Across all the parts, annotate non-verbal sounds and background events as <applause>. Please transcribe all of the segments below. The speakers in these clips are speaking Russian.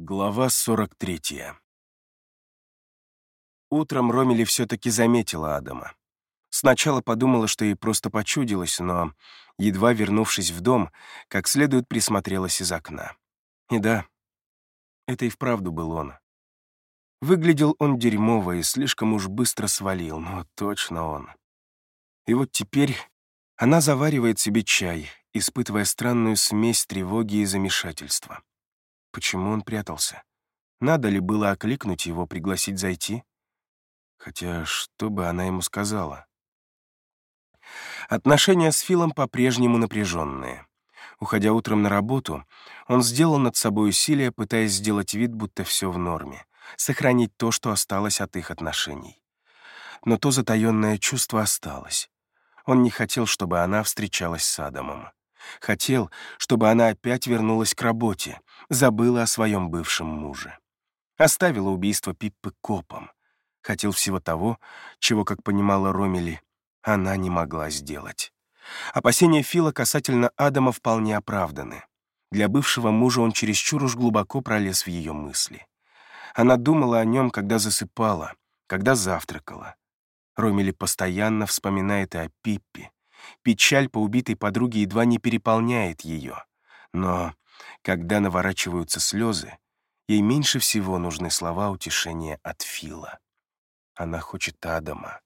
Глава 43. Утром Ромили все-таки заметила Адама. Сначала подумала, что ей просто почудилось, но, едва вернувшись в дом, как следует присмотрелась из окна. И да, это и вправду был он. Выглядел он дерьмово и слишком уж быстро свалил, но точно он. И вот теперь она заваривает себе чай, испытывая странную смесь тревоги и замешательства. Почему он прятался? Надо ли было окликнуть его, пригласить зайти? Хотя, что бы она ему сказала? Отношения с Филом по-прежнему напряженные. Уходя утром на работу, он сделал над собой усилие, пытаясь сделать вид, будто все в норме, сохранить то, что осталось от их отношений. Но то затаённое чувство осталось. Он не хотел, чтобы она встречалась с Адамом. Хотел, чтобы она опять вернулась к работе, забыла о своем бывшем муже. Оставила убийство Пиппы копом. Хотел всего того, чего, как понимала Ромели, она не могла сделать. Опасения Фила касательно Адама вполне оправданы. Для бывшего мужа он чересчур уж глубоко пролез в ее мысли. Она думала о нем, когда засыпала, когда завтракала. Ромели постоянно вспоминает и о Пиппе, Печаль по убитой подруге едва не переполняет ее. Но когда наворачиваются слезы, ей меньше всего нужны слова утешения от Фила. Она хочет Адама.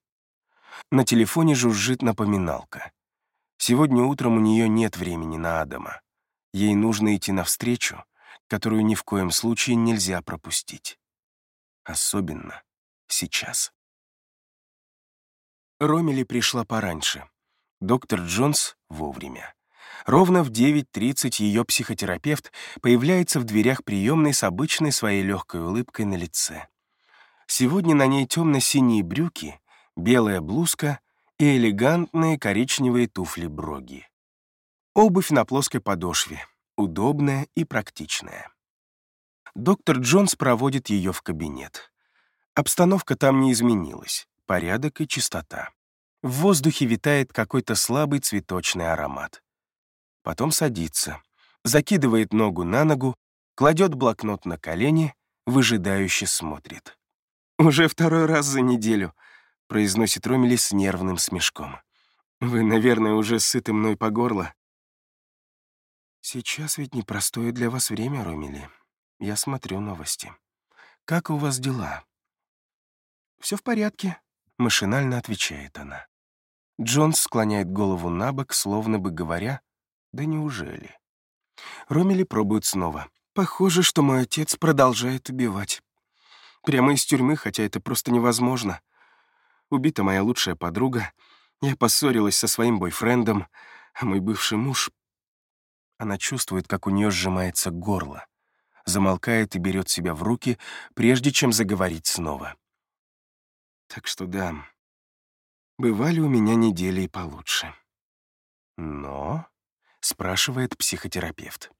На телефоне жужжит напоминалка. Сегодня утром у нее нет времени на Адама. Ей нужно идти навстречу, которую ни в коем случае нельзя пропустить. Особенно сейчас. Ромели пришла пораньше. Доктор Джонс вовремя. Ровно в 9.30 ее психотерапевт появляется в дверях приемной с обычной своей легкой улыбкой на лице. Сегодня на ней темно-синие брюки, белая блузка и элегантные коричневые туфли-броги. Обувь на плоской подошве, удобная и практичная. Доктор Джонс проводит ее в кабинет. Обстановка там не изменилась, порядок и чистота. В воздухе витает какой-то слабый цветочный аромат. Потом садится, закидывает ногу на ногу, кладет блокнот на колени, выжидающе смотрит. «Уже второй раз за неделю», — произносит Ромели с нервным смешком. «Вы, наверное, уже сыты мной по горло». «Сейчас ведь непростое для вас время, Ромели. Я смотрю новости. Как у вас дела?» «Все в порядке», — машинально отвечает она. Джонс склоняет голову на бок, словно бы говоря, «Да неужели?» Ромели пробует снова. «Похоже, что мой отец продолжает убивать. Прямо из тюрьмы, хотя это просто невозможно. Убита моя лучшая подруга, я поссорилась со своим бойфрендом, а мой бывший муж...» Она чувствует, как у нее сжимается горло, замолкает и берет себя в руки, прежде чем заговорить снова. Так что да, Бывали у меня недели и получше. Но, спрашивает психотерапевт.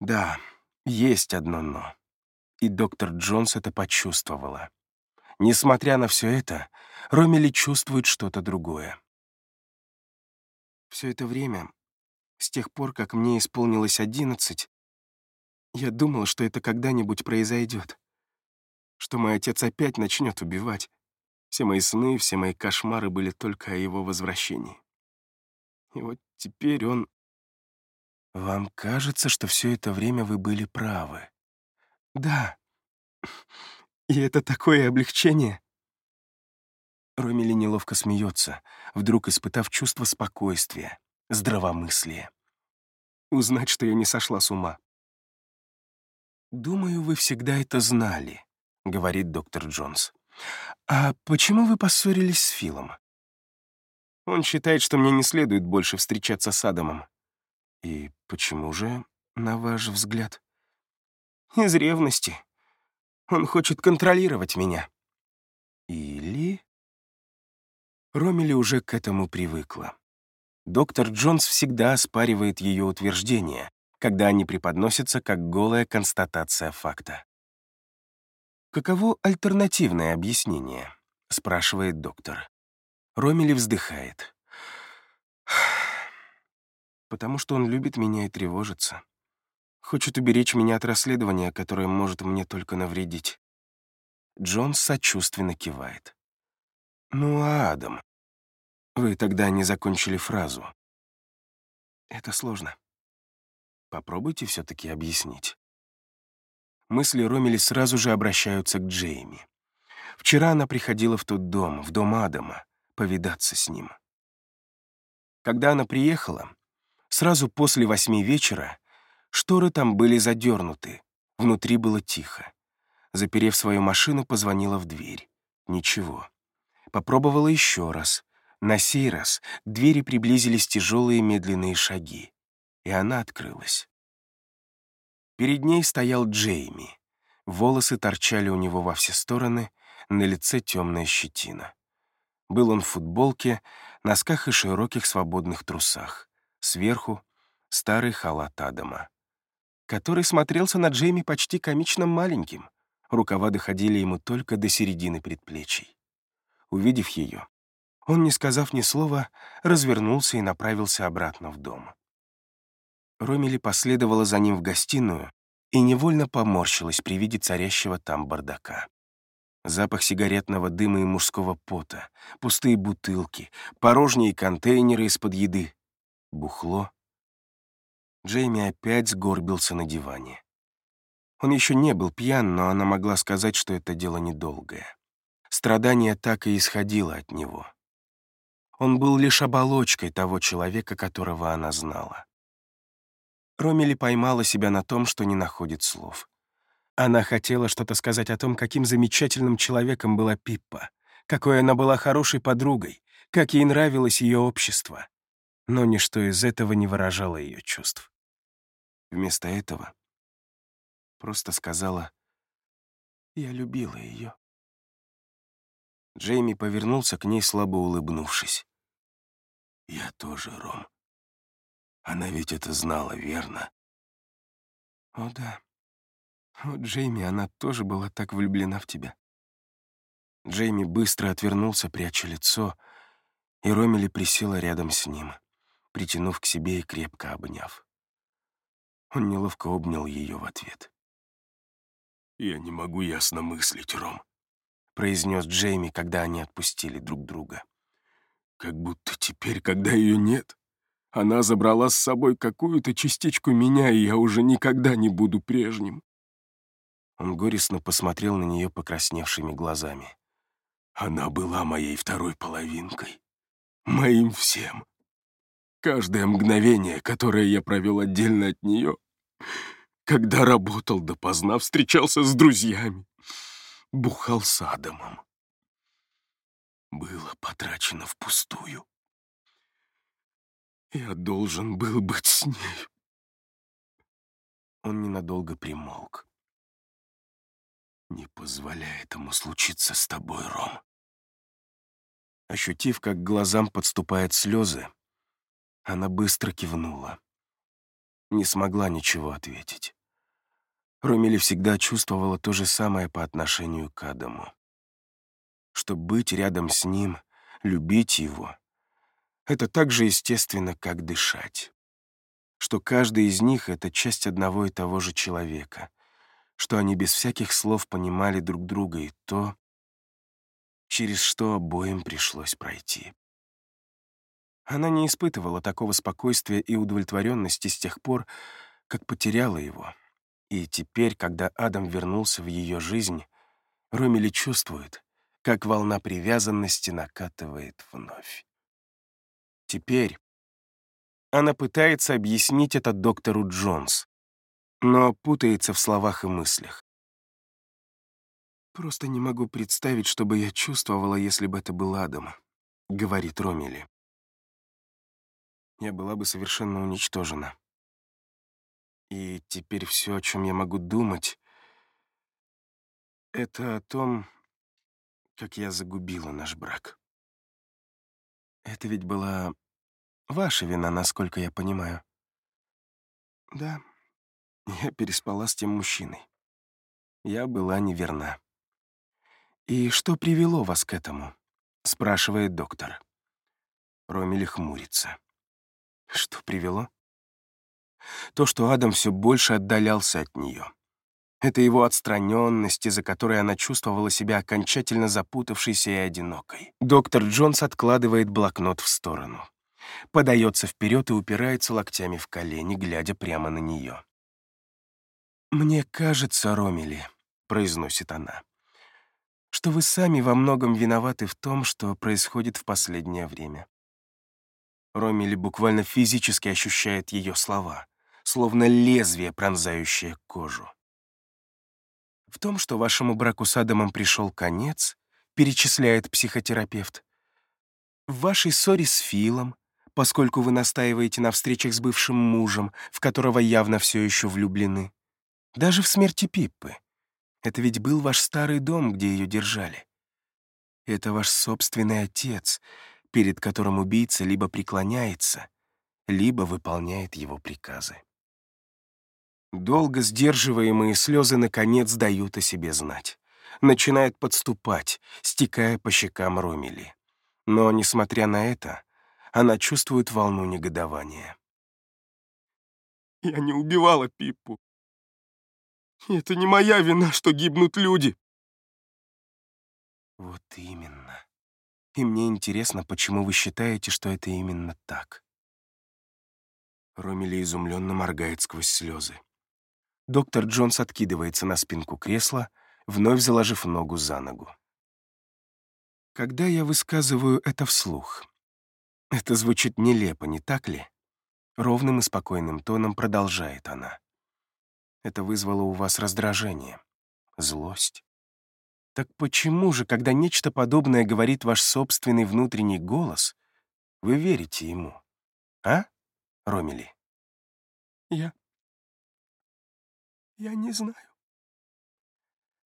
Да, есть одно «но». И доктор Джонс это почувствовала. Несмотря на все это, Ромели чувствует что-то другое. Все это время, с тех пор, как мне исполнилось одиннадцать, я думала, что это когда-нибудь произойдет, что мой отец опять начнет убивать. Все мои сны, все мои кошмары были только о его возвращении. И вот теперь он... Вам кажется, что все это время вы были правы? Да. И это такое облегчение. Ромили неловко смеется, вдруг испытав чувство спокойствия, здравомыслия. Узнать, что я не сошла с ума. «Думаю, вы всегда это знали», — говорит доктор Джонс. «А почему вы поссорились с Филом?» «Он считает, что мне не следует больше встречаться с Адамом». «И почему же, на ваш взгляд?» «Из ревности. Он хочет контролировать меня». «Или...» Ромили уже к этому привыкла. Доктор Джонс всегда оспаривает ее утверждения, когда они преподносятся как голая констатация факта. «Каково альтернативное объяснение?» — спрашивает доктор. Ромели вздыхает. <sighs> «Потому что он любит меня и тревожится. Хочет уберечь меня от расследования, которое может мне только навредить. Джон сочувственно кивает. «Ну, а Адам? Вы тогда не закончили фразу. Это сложно. Попробуйте все-таки объяснить». Мысли Ромели сразу же обращаются к Джейми. Вчера она приходила в тот дом, в дом Адама, повидаться с ним. Когда она приехала, сразу после восьми вечера, шторы там были задернуты, внутри было тихо. Заперев свою машину, позвонила в дверь. Ничего. Попробовала еще раз. На сей раз к двери приблизились тяжелые медленные шаги, и она открылась. Перед ней стоял Джейми. Волосы торчали у него во все стороны, на лице темная щетина. Был он в футболке, носках и широких свободных трусах. Сверху — старый халат Адама, который смотрелся на Джейми почти комично маленьким. Рукава доходили ему только до середины предплечий. Увидев ее, он, не сказав ни слова, развернулся и направился обратно в дом. Ромили последовала за ним в гостиную и невольно поморщилась при виде царящего там бардака. Запах сигаретного дыма и мужского пота, пустые бутылки, порожние контейнеры из-под еды, бухло. Джейми опять сгорбился на диване. Он еще не был пьян, но она могла сказать, что это дело недолгое. Страдание так и исходило от него. Он был лишь оболочкой того человека, которого она знала. Ромили поймала себя на том, что не находит слов. Она хотела что-то сказать о том, каким замечательным человеком была Пиппа, какой она была хорошей подругой, как ей нравилось ее общество. Но ничто из этого не выражало ее чувств. Вместо этого просто сказала «Я любила ее». Джейми повернулся к ней, слабо улыбнувшись. «Я тоже, Ром. Она ведь это знала, верно?» «О, да. О, Джейми, она тоже была так влюблена в тебя». Джейми быстро отвернулся, пряча лицо, и Ромели присела рядом с ним, притянув к себе и крепко обняв. Он неловко обнял ее в ответ. «Я не могу ясно мыслить, Ром», — произнес Джейми, когда они отпустили друг друга. «Как будто теперь, когда ее нет, она забрала с собой какую-то частичку меня, и я уже никогда не буду прежним». Он горестно посмотрел на нее покрасневшими глазами. «Она была моей второй половинкой, моим всем. Каждое мгновение, которое я провел отдельно от нее, когда работал допоздна, встречался с друзьями, бухал с Адамом. Было потрачено впустую. Я должен был быть с ней. Он ненадолго примолк. Не позволяй этому случиться с тобой, Ром. Ощутив, как глазам подступают слезы, она быстро кивнула. Не смогла ничего ответить. Ромили всегда чувствовала то же самое по отношению к Адаму. Что быть рядом с ним, любить его — это так же естественно, как дышать. Что каждый из них — это часть одного и того же человека. Что они без всяких слов понимали друг друга и то, через что обоим пришлось пройти. Она не испытывала такого спокойствия и удовлетворенности с тех пор, как потеряла его. И теперь, когда Адам вернулся в ее жизнь, Ромили чувствует, как волна привязанности накатывает вновь. Теперь она пытается объяснить это доктору Джонс, но путается в словах и мыслях. «Просто не могу представить, что бы я чувствовала, если бы это был Адам», — говорит Ромили. Я была бы совершенно уничтожена. И теперь все, о чем я могу думать, это о том, как я загубила наш брак. Это ведь была ваша вина, насколько я понимаю. Да, я переспала с тем мужчиной. Я была неверна. «И что привело вас к этому?» — спрашивает доктор. Ромили хмурится. «Что привело?» то, что Адам все больше отдалялся от нее. Это его отстраненность, из-за которой она чувствовала себя окончательно запутавшейся и одинокой. Доктор Джонс откладывает блокнот в сторону. Подается вперед и упирается локтями в колени, глядя прямо на нее. «Мне кажется, Ромили», — произносит она, «что вы сами во многом виноваты в том, что происходит в последнее время». Ромили буквально физически ощущает ее слова, словно лезвие, пронзающее кожу. В том, что вашему браку с Адамом пришел конец, перечисляет психотерапевт. В вашей ссоре с Филом, поскольку вы настаиваете на встречах с бывшим мужем, в которого явно все еще влюблены. Даже в смерти Пиппы. Это ведь был ваш старый дом, где ее держали. Это ваш собственный отец, перед которым убийца либо преклоняется, либо выполняет его приказы. Долго сдерживаемые слезы наконец дают о себе знать. Начинают подступать, стекая по щекам Ромели. Но, несмотря на это, она чувствует волну негодования. «Я не убивала Пиппу. Это не моя вина, что гибнут люди». Вот именно. И мне интересно, почему вы считаете, что это именно так. Ромели изумленно моргает сквозь слезы. Доктор Джонс откидывается на спинку кресла, вновь заложив ногу за ногу. Когда я высказываю это вслух, это звучит нелепо, не так ли? Ровным и спокойным тоном продолжает она. Это вызвало у вас раздражение, злость. Так почему же, когда нечто подобное говорит ваш собственный внутренний голос, вы верите ему? А, Ромели? Я я не знаю.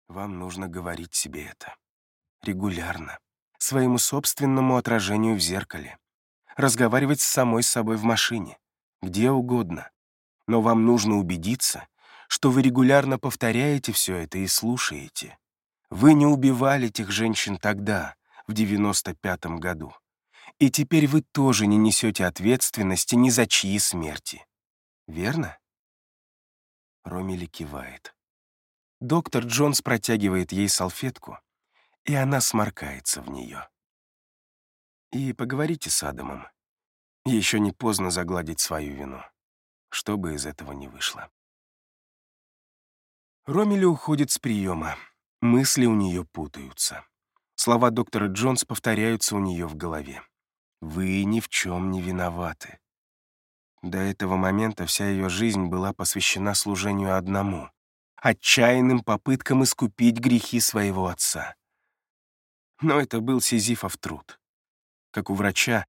Вам нужно говорить себе это. Регулярно. Своему собственному отражению в зеркале. Разговаривать с самой собой в машине. Где угодно. Но вам нужно убедиться, что вы регулярно повторяете все это и слушаете. Вы не убивали этих женщин тогда, в 95-м году. И теперь вы тоже не несете ответственности ни за чьи смерти. Верно? Ромили кивает. Доктор Джонс протягивает ей салфетку, и она сморкается в нее. И поговорите с Адамом. Еще не поздно загладить свою вину, что бы из этого не вышло. Ромили уходит с приема. Мысли у нее путаются. Слова доктора Джонс повторяются у нее в голове. «Вы ни в чем не виноваты. До этого момента вся ее жизнь была посвящена служению одному — отчаянным попыткам искупить грехи своего отца. Но это был Сизифов труд. Как у врача,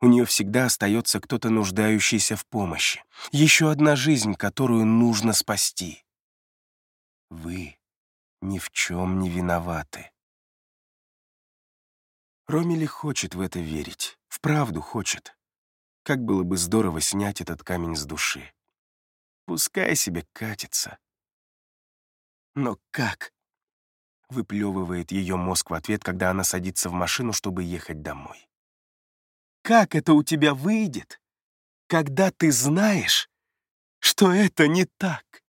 у нее всегда остается кто-то нуждающийся в помощи. Еще одна жизнь, которую нужно спасти. Вы ни в чем не виноваты. Ромили хочет в это верить, вправду хочет. Как было бы здорово снять этот камень с души. Пускай себе катится. Но как? Выплевывает ее мозг в ответ, когда она садится в машину, чтобы ехать домой. Как это у тебя выйдет, когда ты знаешь, что это не так?